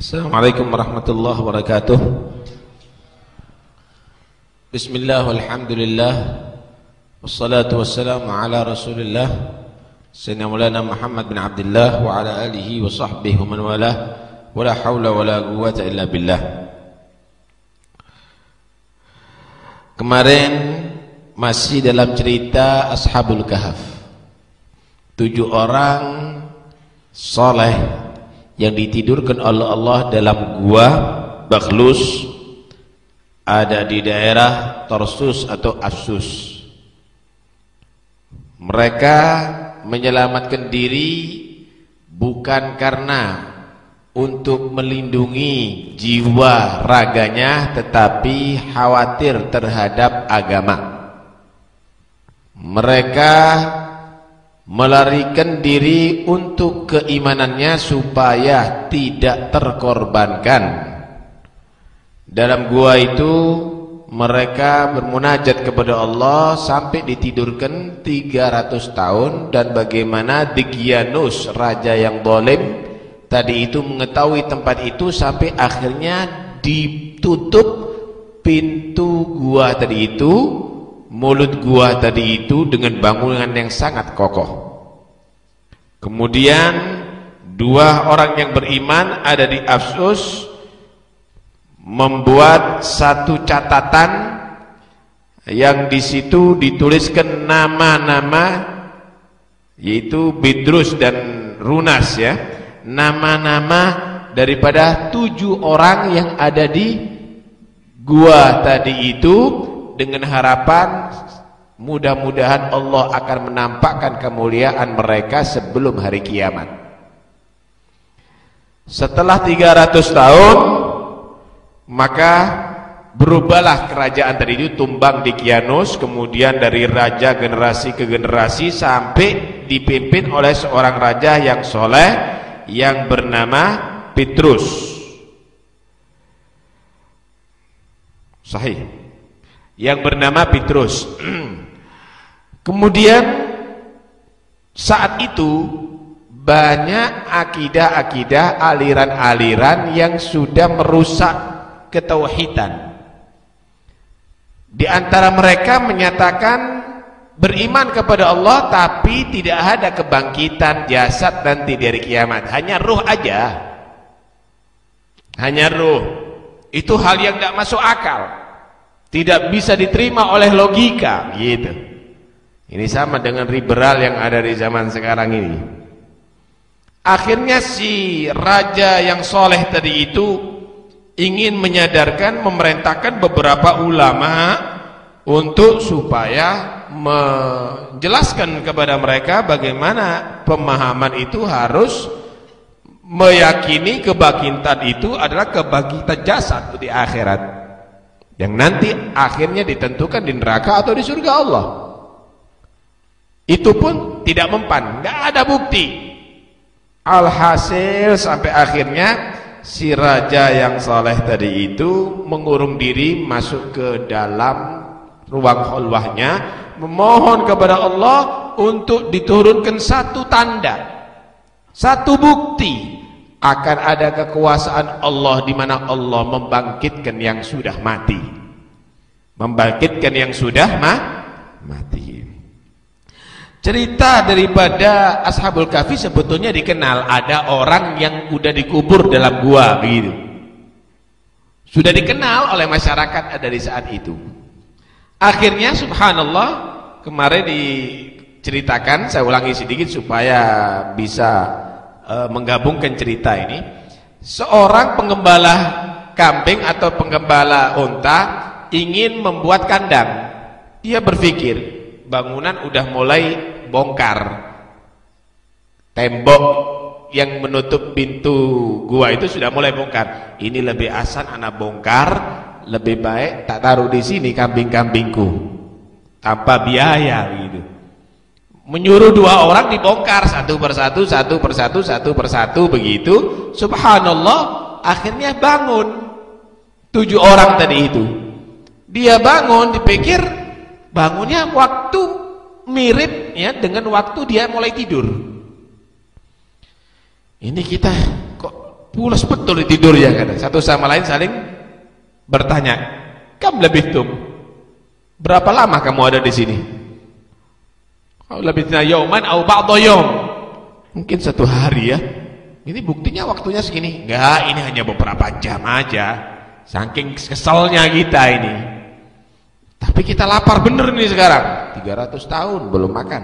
Assalamualaikum warahmatullahi wabarakatuh. Bismillah walhamdulillah. Wassalatu wassalamu ala rasulillah. Sayyidina Muhammad bin Abdullah Wa ala alihi wa sahbihi man walah Wa la hawla wa la quwata illa billah. Kemarin masih dalam cerita Ashabul Kahf. Tujuh orang soleh yang ditidurkan oleh Allah dalam gua Bakhlus ada di daerah Torsus atau Asus mereka menyelamatkan diri bukan karena untuk melindungi jiwa raganya tetapi khawatir terhadap agama. Mereka melarikan diri untuk keimanannya supaya tidak terkorbankan. Dalam gua itu mereka bermunajat kepada Allah sampai ditidurkan 300 tahun. Dan bagaimana Digianus raja yang dolim tadi itu mengetahui tempat itu sampai akhirnya ditutup pintu gua tadi itu mulut gua tadi itu dengan bangunan yang sangat kokoh. Kemudian dua orang yang beriman ada di Afsus membuat satu catatan yang di situ dituliskan nama-nama yaitu Bidrus dan Runas ya. Nama-nama daripada tujuh orang yang ada di gua tadi itu dengan harapan mudah-mudahan Allah akan menampakkan kemuliaan mereka sebelum hari kiamat. Setelah 300 tahun maka berubahlah kerajaan tadi itu tumbang di Kianus kemudian dari raja generasi ke generasi sampai dipimpin oleh seorang raja yang soleh yang bernama Petrus. Sahih yang bernama Petrus. Kemudian saat itu banyak akidah-akidah aliran-aliran yang sudah merusak ketauhidan. Di antara mereka menyatakan beriman kepada Allah tapi tidak ada kebangkitan jasad nanti dari kiamat, hanya ruh aja. Hanya ruh. Itu hal yang tidak masuk akal tidak bisa diterima oleh logika. Gitu. Ini sama dengan liberal yang ada di zaman sekarang ini. Akhirnya si raja yang soleh tadi itu ingin menyadarkan memerintahkan beberapa ulama untuk supaya menjelaskan kepada mereka bagaimana pemahaman itu harus meyakini kebangkitan itu adalah kebangkitan jasad di akhirat yang nanti akhirnya ditentukan di neraka atau di surga Allah. Itu pun tidak mempan nggak ada bukti. Alhasil sampai akhirnya si raja yang saleh tadi itu mengurung diri masuk ke dalam ruang khulwahnya memohon kepada Allah untuk diturunkan satu tanda satu bukti akan ada kekuasaan Allah di mana Allah membangkitkan yang sudah mati. Membangkitkan yang sudah ma mati. Cerita daripada Ashabul Kahfi sebetulnya dikenal ada orang yang sudah dikubur dalam gua begitu. Sudah dikenal oleh masyarakat ada di saat itu. Akhirnya subhanallah kemarin diceritakan saya ulangi sedikit supaya bisa e, menggabungkan cerita ini seorang penggembala kambing atau penggembala unta ingin membuat kandang. Dia berpikir bangunan udah mulai bongkar. Tembok yang menutup pintu gua itu sudah mulai bongkar. Ini lebih asan anak bongkar lebih baik tak taruh di sini kambing-kambingku. Tanpa biaya menyuruh dua orang dibongkar satu persatu satu persatu satu persatu begitu subhanallah akhirnya bangun tujuh orang tadi itu dia bangun dipikir bangunnya waktu mirip ya dengan waktu dia mulai tidur ini kita kok pulas betul tidur ya kan. Satu sama lain saling bertanya, "Kam lebih tum? Berapa lama kamu ada di sini?" Lebih yauman au ba'dha yaum. Mungkin satu hari ya. Ini buktinya waktunya segini. Enggak, ini hanya beberapa jam aja. Saking keselnya kita ini. Tapi kita lapar bener nih sekarang. 300 tahun belum makan.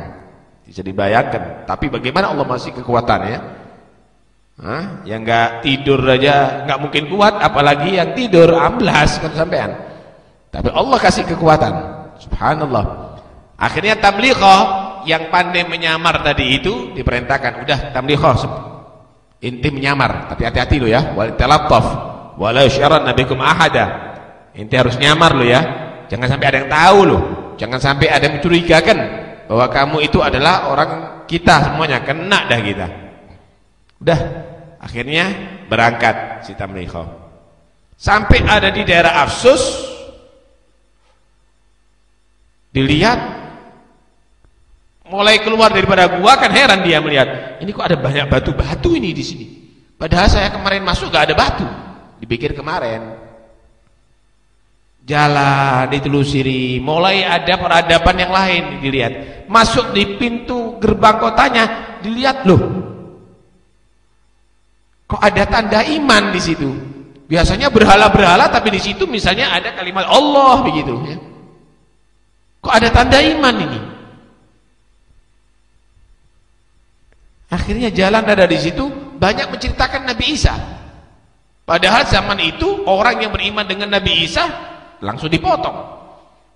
Bisa dibayangkan. Tapi bagaimana Allah masih kekuatan ya? Hah? Yang nggak tidur aja nggak mungkin kuat, apalagi yang tidur amblas kan sampean. Tapi Allah kasih kekuatan. Subhanallah. Akhirnya tablighah yang pandai menyamar tadi itu diperintahkan, udah tablighah inti menyamar, tapi hati-hati lo ya. Wal talattaf wala yusyaranna bikum ahada. Inti harus nyamar lo ya. Jangan sampai ada yang tahu lo. Jangan sampai ada yang mencurigakan bahwa kamu itu adalah orang kita semuanya, kena dah kita. Udah, akhirnya berangkat si Tamliho. Sampai ada di daerah Afsus, dilihat mulai keluar daripada gua kan heran dia melihat ini kok ada banyak batu-batu ini di sini. Padahal saya kemarin masuk gak ada batu. Dipikir kemarin. Jalan ditelusuri, mulai ada peradaban yang lain dilihat. Masuk di pintu gerbang kotanya, dilihat loh Kok ada tanda iman di situ? Biasanya berhala-berhala tapi di situ misalnya ada kalimat Allah begitu ya. Kok ada tanda iman ini? Akhirnya jalan ada di situ banyak menceritakan Nabi Isa. Padahal zaman itu orang yang beriman dengan Nabi Isa langsung dipotong.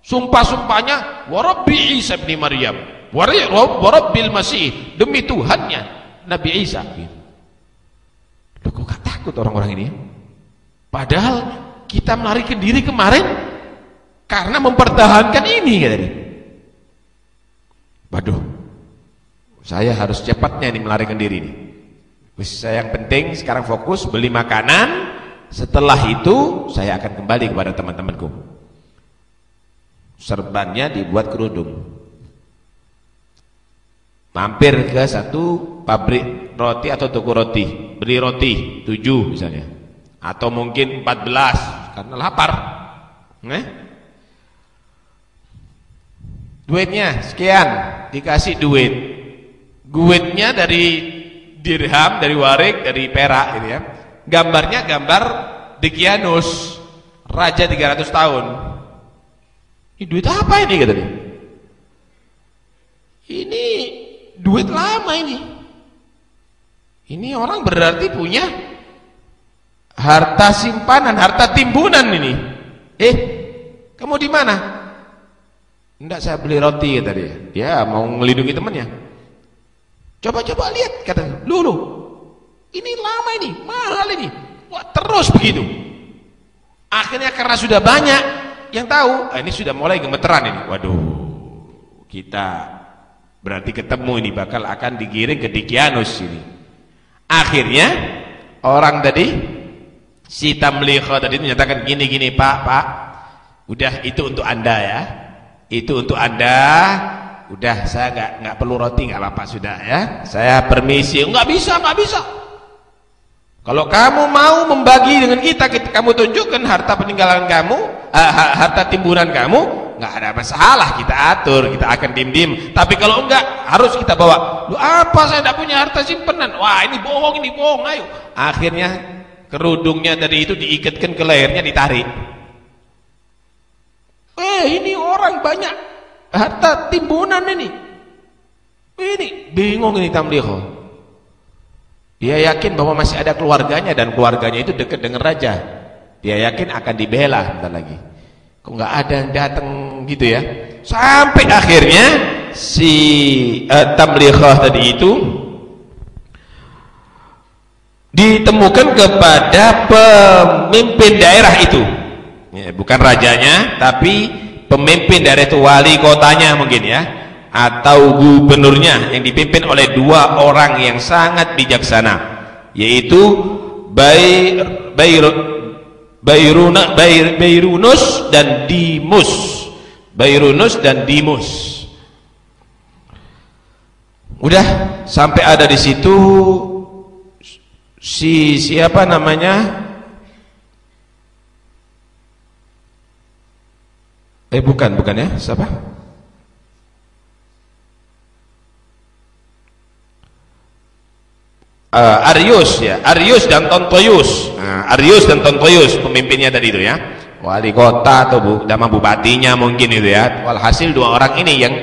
Sumpah-sumpahnya warabbi Isa bin Maryam, warabbil Masih, demi Tuhannya Nabi Isa gitu. Loh takut orang-orang ini? Padahal kita melarikan diri kemarin karena mempertahankan ini. Waduh, saya harus cepatnya ini melarikan diri ini. Saya yang penting sekarang fokus beli makanan. Setelah itu saya akan kembali kepada teman-temanku. Serbannya dibuat kerudung. Mampir ke satu pabrik roti atau toko roti beli roti tujuh misalnya atau mungkin empat belas karena lapar eh? duitnya sekian dikasih duit duitnya dari dirham dari warik dari perak gitu ya gambarnya gambar Dekianus raja 300 tahun ini duit apa ini kata dia ini duit lama ini ini orang berarti punya harta simpanan, harta timbunan ini. Eh, kamu di mana? Enggak saya beli roti kata. Dia mau melindungi temannya. Coba-coba lihat kata dulu. Ini lama ini, mahal ini. Wah, terus begitu. Akhirnya karena sudah banyak yang tahu, ah, ini sudah mulai gemeteran ini. Waduh, kita berarti ketemu ini bakal akan digiring ke Dikianus ini. Akhirnya orang tadi si Tamliha tadi menyatakan gini-gini Pak, Pak. Udah itu untuk Anda ya. Itu untuk Anda. Udah saya nggak nggak perlu roti nggak apa-apa sudah ya. Saya permisi. nggak bisa, nggak bisa. Kalau kamu mau membagi dengan kita, kita kamu tunjukkan harta peninggalan kamu, uh, harta timbunan kamu, nggak ada masalah. Kita atur kita akan dim-dim tapi kalau enggak harus kita bawa. Lu apa saya tidak punya harta simpanan wah ini bohong ini bohong ayo. Akhirnya kerudungnya dari itu diikatkan ke lehernya ditarik. Eh ini orang banyak harta timbunan ini. Ini bingung ini tamliho. Dia yakin bahwa masih ada keluarganya dan keluarganya itu dekat dengan raja. Dia yakin akan dibela bentar lagi. Kok nggak ada yang datang gitu ya? Sampai akhirnya si uh, tablighah tadi itu ditemukan kepada pemimpin daerah itu. Ya, bukan rajanya tapi pemimpin daerah itu wali kotanya mungkin ya atau gubernurnya yang dipimpin oleh dua orang yang sangat bijaksana yaitu Bair, Bair, Bayruna, Bayr, Bayrunus dan Dimus. Bayrunus dan Dimus. Udah sampai ada di situ si siapa namanya Eh bukan, bukan ya? Siapa? Uh, Arius ya, Arius dan Tontoyus. Nah, Arius dan Tontoyus pemimpinnya tadi itu ya. Wali kota atau bu, nama bupatinya mungkin itu ya. Walhasil dua orang ini yang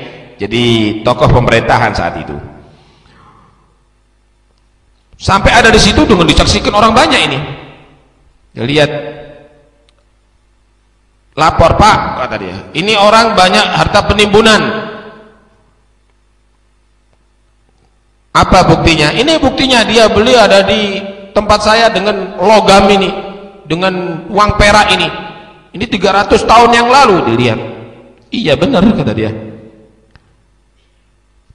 jadi tokoh pemerintahan saat itu. Sampai ada di situ dengan disaksikan orang banyak ini. Lihat lapor pak. Kata dia. Ini orang banyak harta penimbunan. Apa buktinya? Ini buktinya dia beli ada di tempat saya dengan logam ini dengan uang perak ini. Ini 300 tahun yang lalu dilihat iya benar kata dia.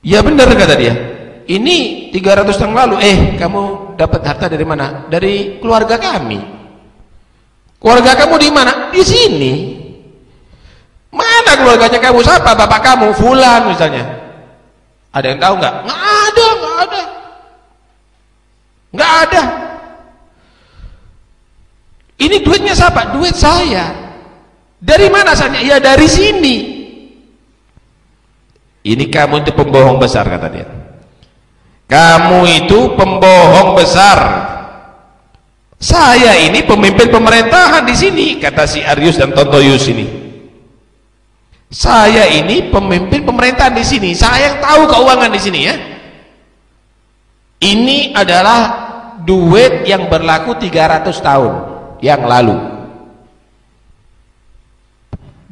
Iya benar kata dia. Ini 300 tahun lalu. Eh kamu dapat harta dari mana? Dari keluarga kami. Keluarga kamu di mana? Di sini. Mana keluarganya kamu? Siapa bapak kamu? Fulan misalnya. Ada yang tahu nggak? Nggak ada, nggak ada. Nggak ada. Ini duitnya siapa? Duit saya. Dari mana asalnya? Ya dari sini. Ini kamu itu pembohong besar kata dia. Kamu itu pembohong besar. Saya ini pemimpin pemerintahan di sini, kata si Arius dan Tontoyus ini. Saya ini pemimpin pemerintahan di sini. Saya yang tahu keuangan di sini ya. Ini adalah duit yang berlaku 300 tahun yang lalu.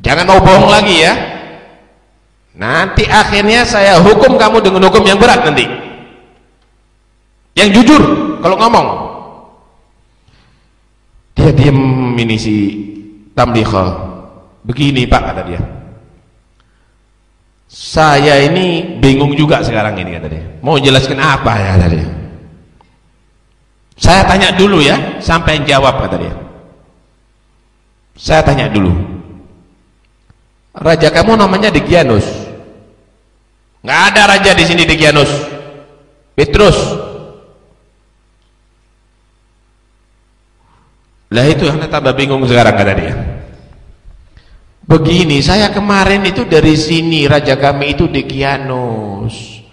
Jangan mau bohong lagi ya. Nanti akhirnya saya hukum kamu dengan hukum yang berat nanti. Yang jujur kalau ngomong dia diam ini si Tamliha begini pak kata dia saya ini bingung juga sekarang ini kata dia. Mau jelaskan apa ya kata dia. Saya tanya dulu ya sampai jawab kata dia. Saya tanya dulu. Raja kamu namanya Digianus nggak ada raja di sini Digianus Petrus. Lah itu yang tambah bingung sekarang kata dia. Begini, saya kemarin itu dari sini, raja kami itu Dekianus.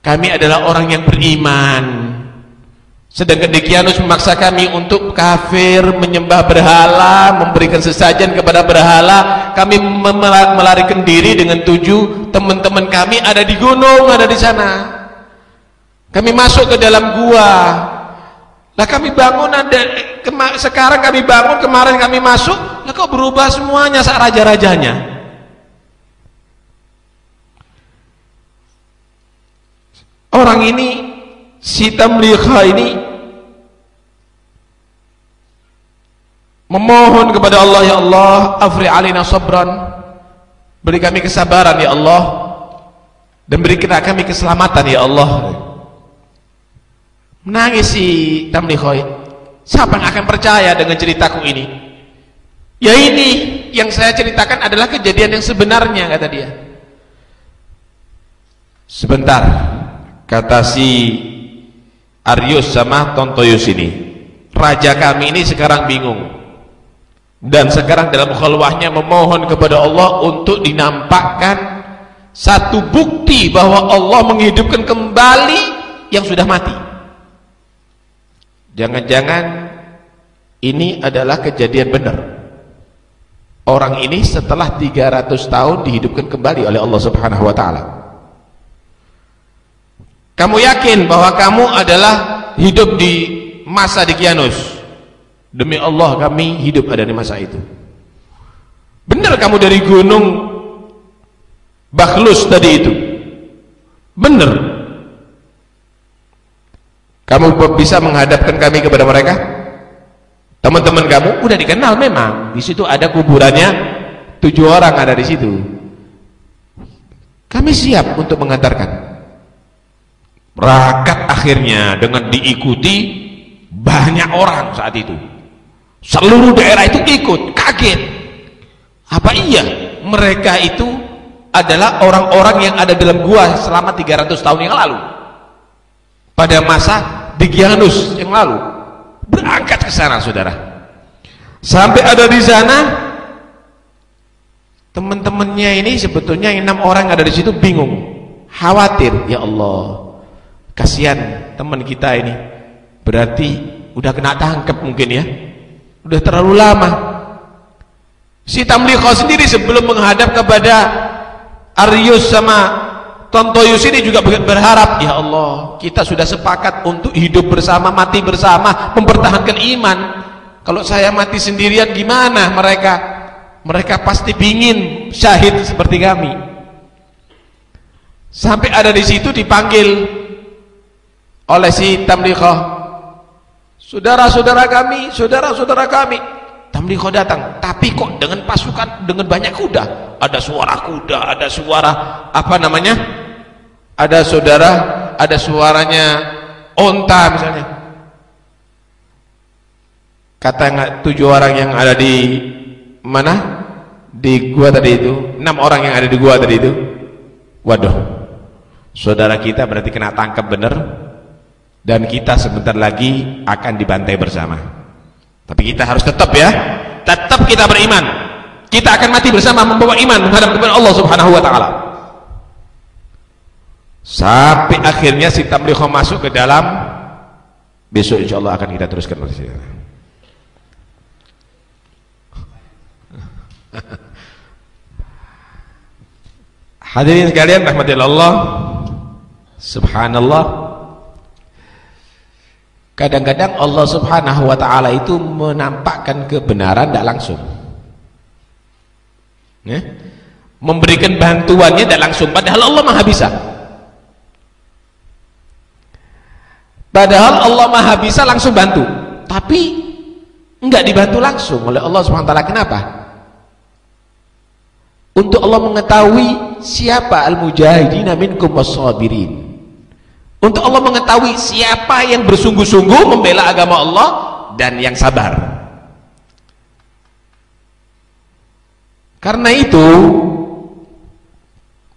Kami adalah orang yang beriman. Sedangkan Dekianus memaksa kami untuk kafir, menyembah berhala, memberikan sesajen kepada berhala. Kami melarikan diri dengan tujuh teman-teman kami ada di gunung, ada di sana. Kami masuk ke dalam gua, lah kami bangun ada sekarang kami bangun kemarin kami masuk, lah kok berubah semuanya saat raja-rajanya? Orang ini si Tamliha ini memohon kepada Allah ya Allah afri alina sabran beri kami kesabaran ya Allah dan beri kita kami keselamatan ya Allah Menangis si Tamlihoy. Siapa yang akan percaya dengan ceritaku ini? Ya ini yang saya ceritakan adalah kejadian yang sebenarnya kata dia. Sebentar, kata si Arius sama Tontoyus ini. Raja kami ini sekarang bingung. Dan sekarang dalam khulwahnya memohon kepada Allah untuk dinampakkan satu bukti bahwa Allah menghidupkan kembali yang sudah mati. Jangan-jangan ini adalah kejadian benar. Orang ini setelah 300 tahun dihidupkan kembali oleh Allah Subhanahu wa taala. Kamu yakin bahwa kamu adalah hidup di masa di Kianus? Demi Allah kami hidup ada di masa itu. Benar kamu dari gunung Bakhlus tadi itu? Benar. Kamu bisa menghadapkan kami kepada mereka? Teman-teman kamu udah dikenal memang. Di situ ada kuburannya tujuh orang ada di situ. Kami siap untuk mengantarkan. Rakat akhirnya dengan diikuti banyak orang saat itu. Seluruh daerah itu ikut, kaget. Apa iya mereka itu adalah orang-orang yang ada dalam gua selama 300 tahun yang lalu? pada masa di Gianus yang lalu. Berangkat ke sana, Saudara. Sampai ada di sana teman-temannya ini sebetulnya enam orang ada di situ bingung, khawatir, ya Allah. Kasihan teman kita ini. Berarti udah kena tangkap mungkin ya. Udah terlalu lama. Si Tamliqah sendiri sebelum menghadap kepada Aryus sama Tontoyus ini juga berharap, ya Allah, kita sudah sepakat untuk hidup bersama, mati bersama, mempertahankan iman. Kalau saya mati sendirian gimana mereka? Mereka pasti ingin syahid seperti kami. Sampai ada di situ dipanggil oleh si Tamliqah. Saudara-saudara kami, saudara-saudara kami. Tamliqah datang, tapi kok dengan pasukan dengan banyak kuda. Ada suara kuda, ada suara apa namanya? Ada saudara ada suaranya onta misalnya. Kata tujuh orang yang ada di mana? Di gua tadi itu. Enam orang yang ada di gua tadi itu. Waduh. Saudara kita berarti kena tangkap bener. Dan kita sebentar lagi akan dibantai bersama. Tapi kita harus tetap ya. Tetap kita beriman. Kita akan mati bersama membawa iman menghadap kepada Allah subhanahu wa ta'ala sampai akhirnya si tablighah masuk ke dalam besok insya Allah akan kita teruskan. Hadirin sekalian rahmatillah Allah Subhanallah Kadang-kadang Allah Subhanahu wa taala itu menampakkan kebenaran tidak langsung. Ya? Memberikan bantuannya tidak langsung padahal Allah Maha bisa. Padahal Allah Maha bisa langsung bantu. Tapi enggak dibantu langsung oleh Allah SWT. Kenapa? Untuk Allah mengetahui siapa al-mujahidina minkum was-sabirin. Untuk Allah mengetahui siapa yang bersungguh-sungguh membela agama Allah dan yang sabar. Karena itu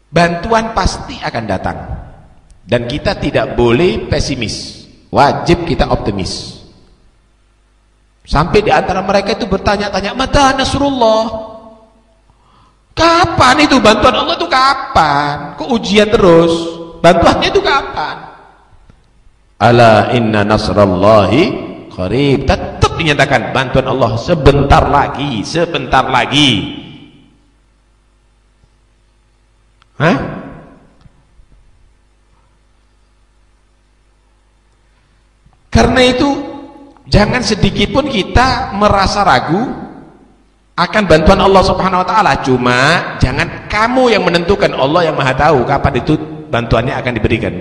bantuan pasti akan datang. Dan kita tidak boleh pesimis wajib kita optimis. Sampai di antara mereka itu bertanya-tanya mata nasrullah kapan itu bantuan Allah itu kapan? Kok ujian terus? Bantuannya itu kapan? Ala inna nasrallahi qarib. Tetap dinyatakan bantuan Allah sebentar lagi sebentar lagi. Hah? Karena itu jangan sedikit pun kita merasa ragu akan bantuan Allah Subhanahu wa taala. Cuma jangan kamu yang menentukan, Allah yang Maha tahu kapan itu bantuannya akan diberikan.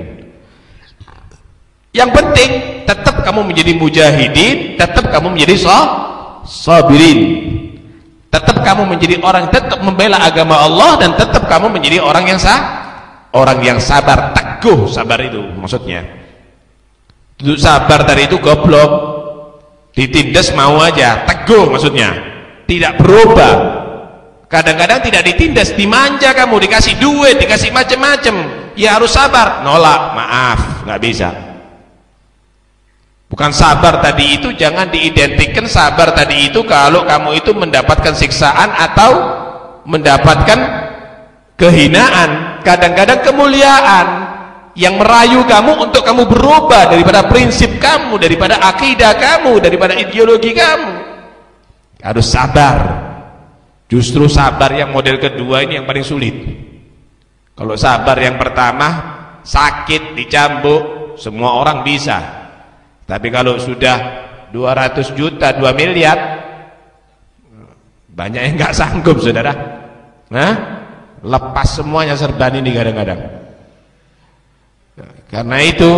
Yang penting tetap kamu menjadi mujahidin, tetap kamu menjadi sabirin. Tetap kamu menjadi orang tetap membela agama Allah dan tetap kamu menjadi orang yang sah, orang yang sabar, teguh sabar itu maksudnya. Duduk sabar tadi itu goblok. Ditindas mau aja, teguh maksudnya. Tidak berubah. Kadang-kadang tidak ditindas, dimanja kamu, dikasih duit, dikasih macam-macam. Ya harus sabar. Nolak, maaf, nggak bisa. Bukan sabar tadi itu jangan diidentikan sabar tadi itu kalau kamu itu mendapatkan siksaan atau mendapatkan kehinaan, kadang-kadang kemuliaan yang merayu kamu untuk kamu berubah daripada prinsip kamu, daripada akidah kamu, daripada ideologi kamu. Harus sabar. Justru sabar yang model kedua ini yang paling sulit. Kalau sabar yang pertama sakit, dicambuk, semua orang bisa. Tapi kalau sudah 200 juta, 2 miliar banyak yang nggak sanggup, Saudara. Nah, lepas semuanya serban ini kadang-kadang. Karena itu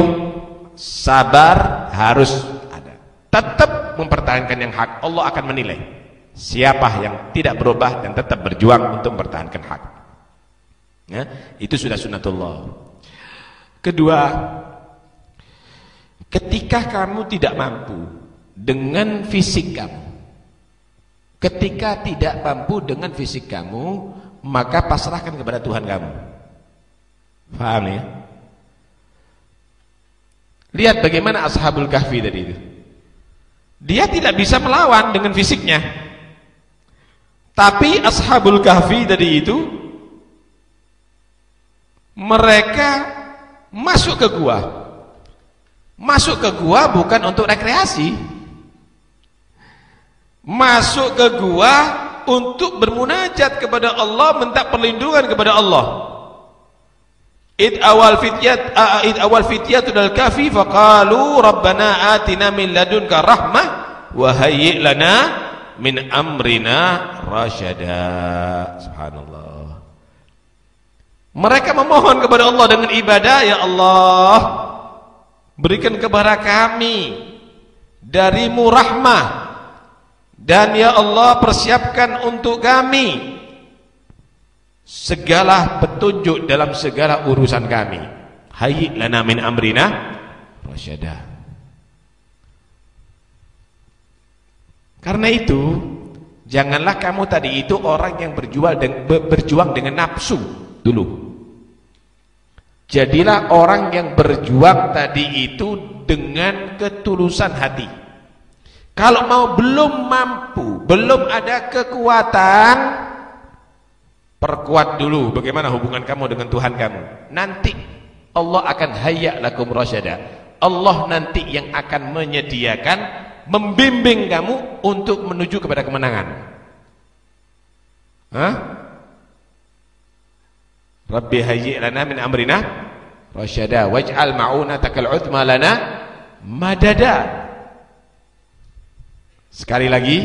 sabar harus ada. Tetap mempertahankan yang hak. Allah akan menilai siapa yang tidak berubah dan tetap berjuang untuk mempertahankan hak. Ya, itu sudah sunatullah. Kedua, ketika kamu tidak mampu dengan fisik kamu, ketika tidak mampu dengan fisik kamu, maka pasrahkan kepada Tuhan kamu. Paham ya? Lihat bagaimana Ashabul Kahfi tadi itu. Dia tidak bisa melawan dengan fisiknya. Tapi Ashabul Kahfi tadi itu mereka masuk ke gua. Masuk ke gua bukan untuk rekreasi. Masuk ke gua untuk bermunajat kepada Allah, minta perlindungan kepada Allah. Id awal fityat id awal fityat dal kafi faqalu rabbana atina min ladunka rahmah wa hayyi lana min amrina rasyada. Subhanallah. Mereka memohon kepada Allah dengan ibadah, ya Allah, berikan kepada kami darimu rahmah dan ya Allah persiapkan untuk kami segala petunjuk dalam segala urusan kami. Hayy lana min amrina rasyada. Karena itu, janganlah kamu tadi itu orang yang berjual dengan, berjuang dengan nafsu dulu. Jadilah orang yang berjuang tadi itu dengan ketulusan hati. Kalau mau belum mampu, belum ada kekuatan, Perkuat dulu bagaimana hubungan kamu dengan Tuhan kamu. Nanti Allah akan hayya lakum rasyada. Allah nanti yang akan menyediakan membimbing kamu untuk menuju kepada kemenangan. Hah? Rabbi hayyi lana min amrina rasyada waj'al ma'unatakal udma lana madada. Sekali lagi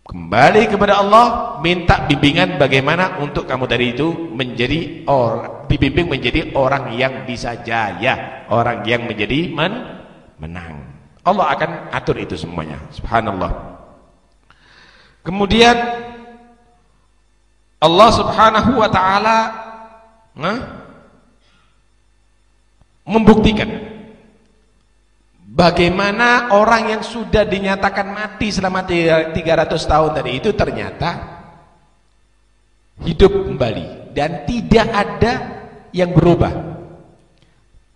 Kembali kepada Allah, minta bimbingan bagaimana untuk kamu dari itu menjadi orang dibimbing menjadi orang yang bisa jaya, orang yang menjadi men menang. Allah akan atur itu semuanya. Subhanallah. Kemudian Allah Subhanahu wa taala membuktikan Bagaimana orang yang sudah dinyatakan mati selama 300 tahun tadi itu ternyata hidup kembali dan tidak ada yang berubah.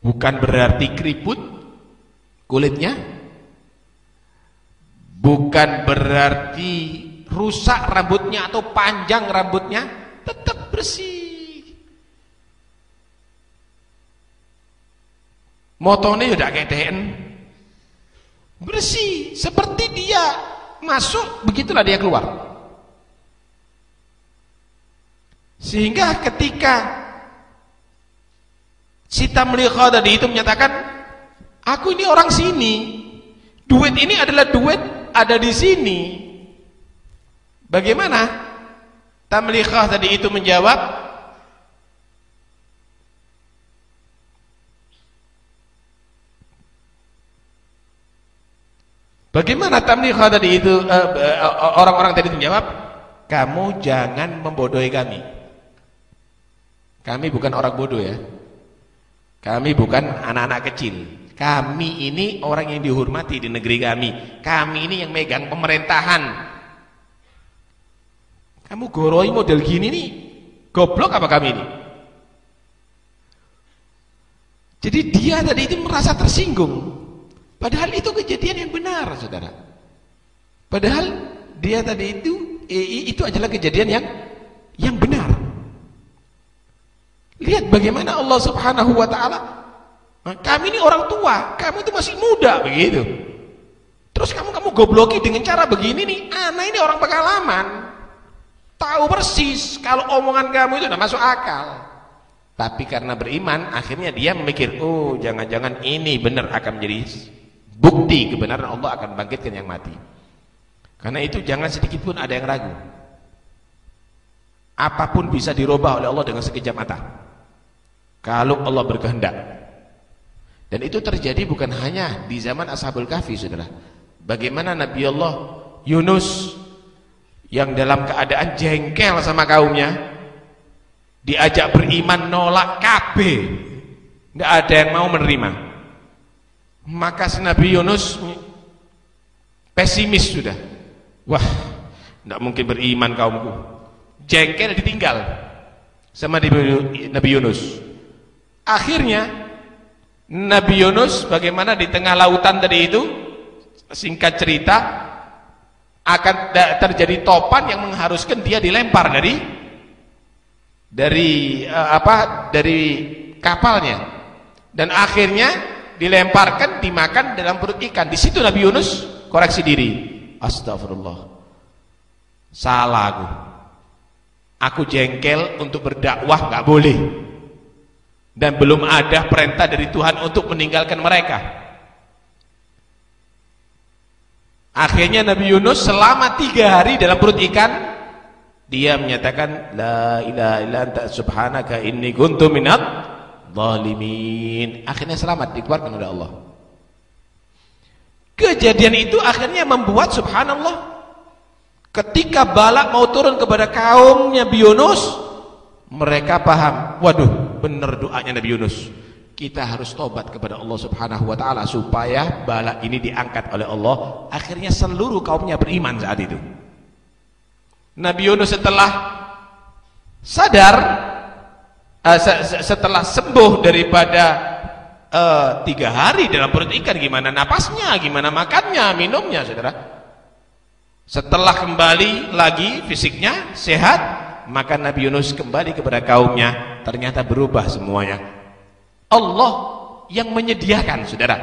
Bukan berarti keriput kulitnya. Bukan berarti rusak rambutnya atau panjang rambutnya, tetap bersih. Motone udah kayak bersih seperti dia. Masuk begitulah dia keluar. Sehingga ketika si tamliqa tadi itu menyatakan aku ini orang sini. Duit ini adalah duit ada di sini. Bagaimana? Tamliqah tadi itu menjawab Bagaimana tamliha tadi itu eh, eh, orang-orang uh, uh, tadi itu menjawab, kamu jangan membodohi kami. Kami bukan orang bodoh ya. Kami bukan anak-anak kecil. Kami ini orang yang dihormati di negeri kami. Kami ini yang megang pemerintahan. Kamu goroi model gini nih. Goblok apa kami ini? Jadi dia tadi itu merasa tersinggung. Padahal itu kejadian yang benar, saudara. Padahal dia tadi itu itu adalah kejadian yang yang benar. Lihat bagaimana Allah Subhanahu wa taala kami ini orang tua, kamu itu masih muda begitu. Terus kamu kamu gobloki dengan cara begini nih, anak ini orang pengalaman. Tahu persis kalau omongan kamu itu tidak masuk akal. Tapi karena beriman, akhirnya dia memikir, oh jangan-jangan ini benar akan menjadi bukti kebenaran Allah akan bangkitkan yang mati. Karena itu jangan sedikit pun ada yang ragu. Apa pun bisa dirubah oleh Allah dengan sekejap mata. Kalau Allah berkehendak. Dan itu terjadi bukan hanya di zaman Ashabul Kahfi saudara. Bagaimana Nabi Allah Yunus yang dalam keadaan jengkel sama kaumnya diajak beriman nolak kabeh nggak ada yang mau menerima maka si Nabi Yunus pesimis sudah. Wah, tidak mungkin beriman kaumku. Jengkel ditinggal sama Nabi Yunus. Akhirnya Nabi Yunus bagaimana di tengah lautan tadi itu singkat cerita akan terjadi topan yang mengharuskan dia dilempar dari dari uh, apa dari kapalnya dan akhirnya dilemparkan dimakan dalam perut ikan. Di situ Nabi Yunus koreksi diri. Astagfirullah salah aku. Aku jengkel untuk berdakwah nggak boleh. Dan belum ada perintah dari Tuhan untuk meninggalkan mereka. Akhirnya Nabi Yunus selama tiga hari dalam perut ikan dia menyatakan la ilaha illa anta subhanaka inni kuntu minat zalimin akhirnya selamat dikeluarkan oleh Allah kejadian itu akhirnya membuat subhanallah ketika balak mau turun kepada kaumnya Nabi Yunus mereka paham waduh benar doanya Nabi Yunus. Kita harus tobat kepada Allah subhanahu wa ta'ala supaya bala ini diangkat oleh Allah. Akhirnya seluruh kaumnya beriman saat itu. Nabi Yunus setelah sadar uh, setelah sembuh daripada uh, tiga hari dalam perut ikan gimana napasnya, gimana makannya, minumnya saudara? Setelah kembali lagi fisiknya sehat maka Nabi Yunus kembali kepada kaumnya. Ternyata berubah semuanya. Allah yang menyediakan saudara.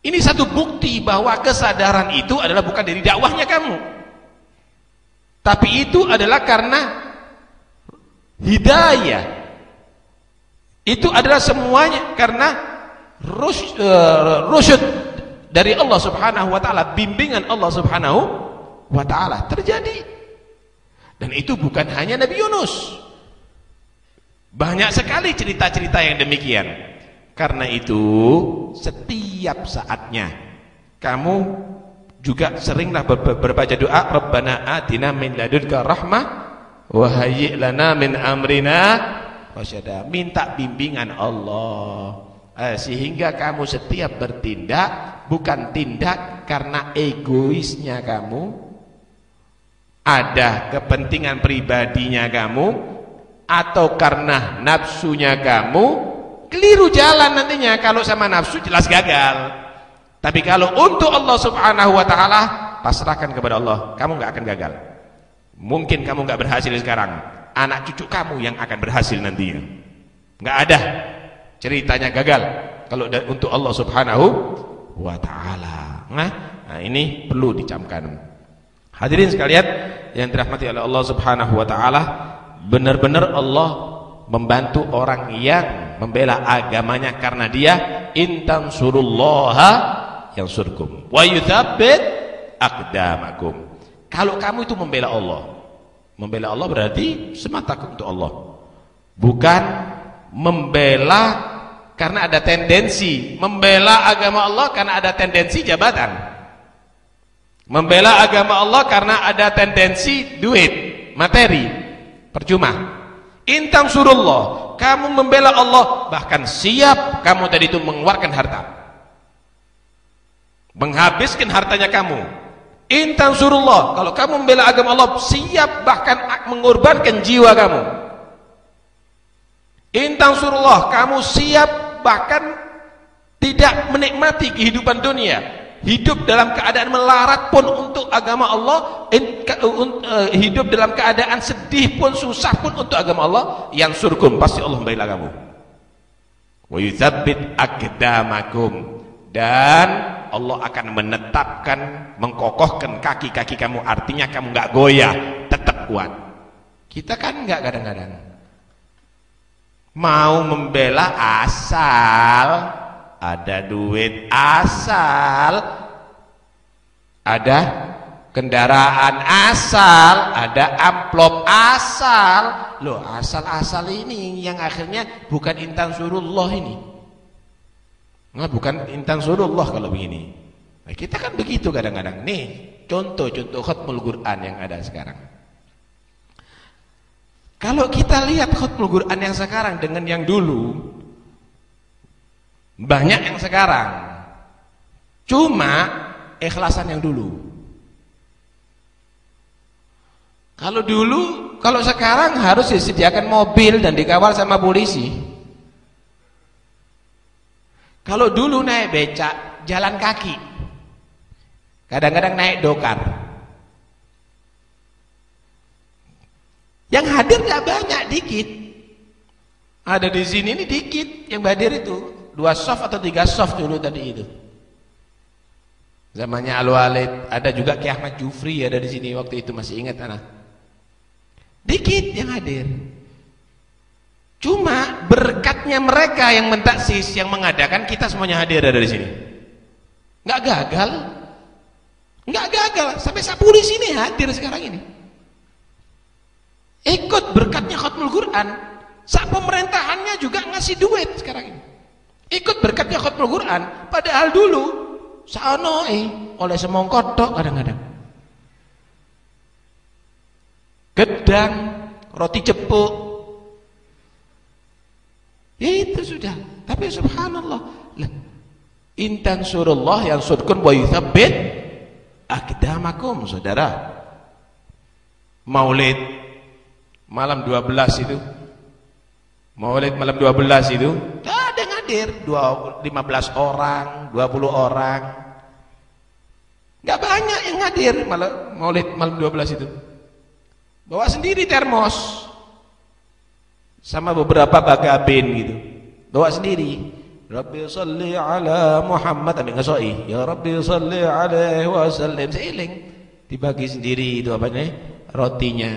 Ini satu bukti bahwa kesadaran itu adalah bukan dari dakwahnya kamu. Tapi itu adalah karena hidayah itu adalah semuanya karena rusyud dari Allah subhanahu wa ta'ala bimbingan Allah subhanahu wa ta'ala terjadi dan itu bukan hanya Nabi Yunus. Banyak sekali cerita-cerita yang demikian. Karena itu setiap saatnya kamu juga seringlah ber berbaca doa Rabbana atina min ladunka rahmah wa lana min amrina Minta bimbingan Allah. Eh, sehingga kamu setiap bertindak bukan tindak karena egoisnya kamu. Ada kepentingan pribadinya kamu atau karena nafsunya kamu keliru jalan nantinya. Kalau sama nafsu jelas gagal. Tapi kalau untuk Allah subhanahu wa ta'ala pasrahkan kepada Allah kamu nggak akan gagal. Mungkin kamu nggak berhasil sekarang anak cucu kamu yang akan berhasil nantinya. Nggak ada. Ceritanya gagal. Kalau untuk Allah subhanahu wa ta'ala. Nah, nah ini perlu dicamkan. Hadirin sekalian yang dirahmati oleh Allah Subhanahu wa taala, benar-benar Allah membantu orang yang membela agamanya karena dia intan surullaha yang surkum wa yuthabbit aqdamakum. Kalau kamu itu membela Allah, membela Allah berarti semata untuk Allah. Bukan membela karena ada tendensi, membela agama Allah karena ada tendensi jabatan. Membela agama Allah karena ada tendensi duit, materi, percuma. Intang surullah, kamu membela Allah, bahkan siap kamu tadi itu mengeluarkan harta. Menghabiskan hartanya kamu. Intang surullah, kalau kamu membela agama Allah, siap bahkan mengorbankan jiwa kamu. Intang surullah, kamu siap bahkan tidak menikmati kehidupan dunia. Hidup dalam keadaan melarat pun untuk agama Allah uh, hidup dalam keadaan sedih pun susah pun untuk agama Allah yang surkum pasti Allah membela kamu. Wa yuthabbit aqdamakum. Dan Allah akan menetapkan mengkokohkan kaki-kaki kamu. Artinya kamu nggak goyah tetap kuat. Kita kan nggak kadang-kadang. Mau membela asal ada duit asal ada kendaraan asal ada amplop asal. Loh asal-asal ini yang akhirnya bukan intan surullah ini nah, bukan intan surullah kalau begini nah, kita kan begitu kadang-kadang nih contoh-contoh khutmul Quran yang ada sekarang kalau kita lihat khutmul Quran yang sekarang dengan yang dulu banyak yang sekarang. Cuma ikhlasan yang dulu. Kalau dulu, kalau sekarang harus disediakan mobil dan dikawal sama polisi. Kalau dulu naik becak, jalan kaki. Kadang-kadang naik dokar. Yang hadir nggak banyak, dikit. Ada di sini ini dikit yang hadir itu. Dua soft atau tiga soft dulu tadi itu. Zamannya Al-Walid, ada juga Ki Ahmad Jufri ada di sini waktu itu masih ingat anak. Dikit yang hadir. Cuma berkatnya mereka yang mentaksis, yang mengadakan kita semuanya hadir ada di sini. Enggak gagal. Enggak gagal sampai di sini hadir sekarang ini. Ikut berkatnya khatmul Quran. Saat pemerintahannya juga ngasih duit sekarang ini. Ikut berkatnya khatmul Quran. Padahal dulu saono eh oleh semongkot tok kadang-kadang. Gedang, roti cepuk. Ya itu sudah. Tapi subhanallah. Intan surullah yang surkun wa yuthabbit akdamakum saudara. Maulid malam 12 itu Maulid malam 12 itu ada yang hadir 15 orang 20 orang Gak banyak yang hadir malam, Maulid malam 12 itu bawa sendiri termos sama beberapa bagabin gitu. Bawa sendiri. Rabbi salli ala Muhammad. Amin ngasoi ya Rabbi salli alaihi wasallam seiling. Dibagi sendiri itu apa nih rotinya.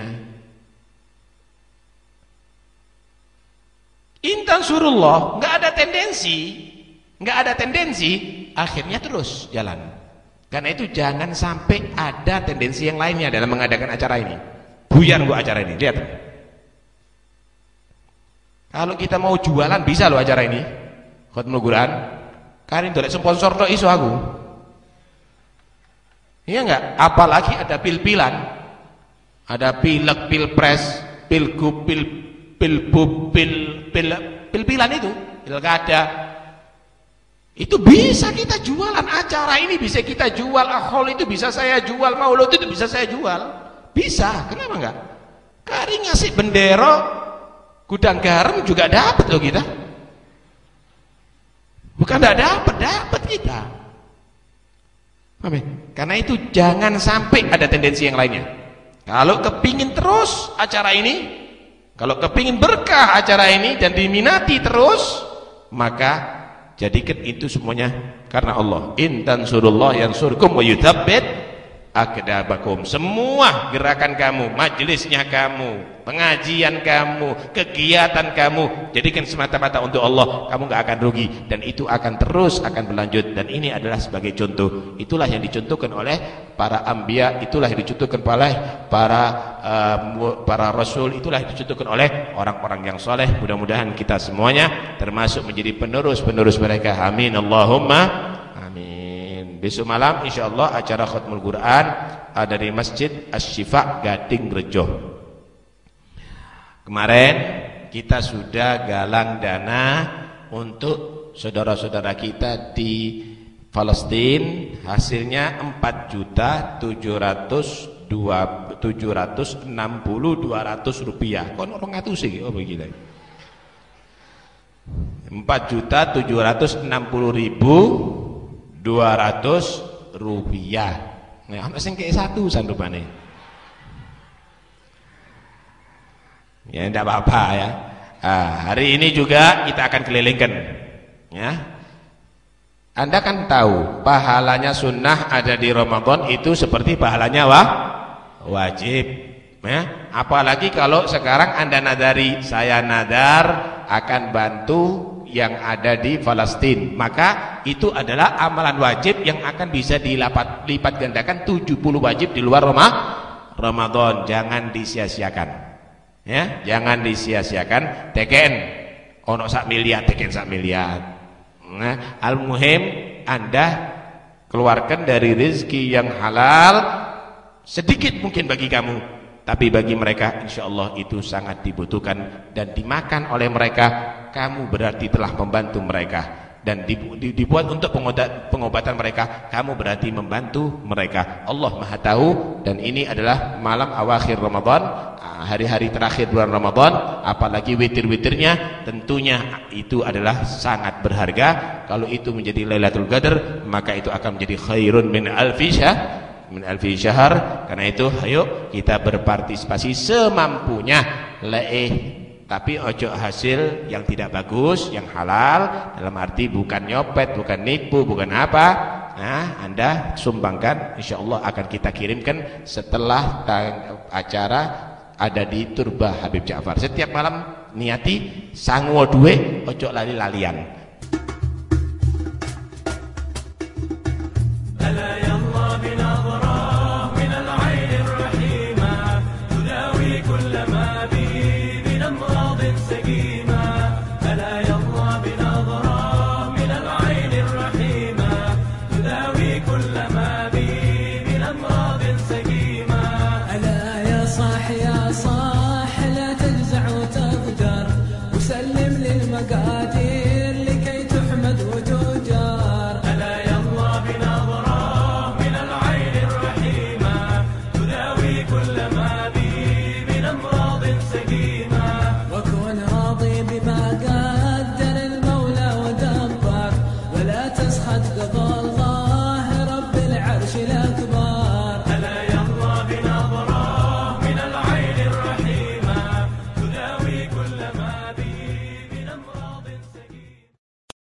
Intan surullah, nggak ada tendensi, nggak ada tendensi, akhirnya terus jalan. Karena itu jangan sampai ada tendensi yang lainnya dalam mengadakan acara ini. Buyar gua acara ini, lihat. Kalau kita mau jualan bisa loh acara ini. Khotmul Quran. Karin dolek sponsor to iso aku. Iya enggak? Apalagi ada pil-pilan. Ada pilek, pilpres, pilgub, pil pilbub, pil pil pil-pilan itu, pilkada. Itu bisa kita jualan acara ini bisa kita jual, akhol itu bisa saya jual, maulud itu bisa saya jual. Bisa, kenapa enggak? Kari ngasih bendera gudang garam juga dapat loh kita. Bukan enggak dapat, dapat kita. Amin. Karena itu jangan sampai ada tendensi yang lainnya. Kalau kepingin terus acara ini kalau kepingin berkah acara ini dan diminati terus, maka jadikan itu semuanya karena Allah. Intan surullah yang surkum wa yuthabbit akdabakum. Semua gerakan kamu majelisnya kamu pengajian kamu kegiatan kamu jadikan semata-mata untuk Allah. Kamu gak akan rugi dan itu akan terus akan berlanjut. Dan ini adalah sebagai contoh. Itulah yang dicontohkan oleh para ambia itulah yang dicontohkan oleh para uh, para rasul itulah yang dicontohkan oleh orang-orang yang soleh mudah-mudahan kita semuanya termasuk menjadi penerus-penerus mereka. Amin. Allahumma Besok malam insyaallah acara khatmul Quran ada di Masjid Asy-Syifa Gading Rejo. Kemarin kita sudah galang dana untuk saudara-saudara kita di Palestina hasilnya 4 juta 700 760 200 rupiah. Kon orang ngatu sih oh begitu. 4 juta 760 ribu 200 rupiah. Nah, ana sing satu sandupane. Ya tidak apa-apa ya. Nah, hari ini juga kita akan kelilingkan. Ya. Anda kan tahu pahalanya sunnah ada di Ramadan itu seperti pahalanya wah, wajib. Ya. Apalagi kalau sekarang Anda nadari, saya nadar akan bantu yang ada di Palestina maka itu adalah amalan wajib yang akan bisa dilipat lipat gandakan 70 wajib di luar rumah Ramadan. Jangan disia-siakan. Ya jangan disia-siakan. Teken. Ono sak miliar teken sak miliar. Nah al muhim anda keluarkan dari rezeki yang halal sedikit mungkin bagi kamu tapi bagi mereka insya Allah itu sangat dibutuhkan dan dimakan oleh mereka. Kamu berarti telah membantu mereka. Dan dibuat untuk pengobatan mereka kamu berarti membantu mereka. Allah maha tahu. Dan ini adalah malam awakhir Ramadan hari-hari terakhir bulan Ramadan. Apalagi witir-witirnya tentunya itu adalah sangat berharga. Kalau itu menjadi Lailatul Qadar maka itu akan menjadi khairun min alfi min alfi syahr karena itu ayo kita berpartisipasi semampunya laih tapi ojo hasil yang tidak bagus, yang halal dalam arti bukan nyopet, bukan nipu, bukan apa. Nah, Anda sumbangkan insyaallah akan kita kirimkan setelah acara ada di Turba Habib Ja'far. Setiap malam niati sangu duwe ojo lali-lalian.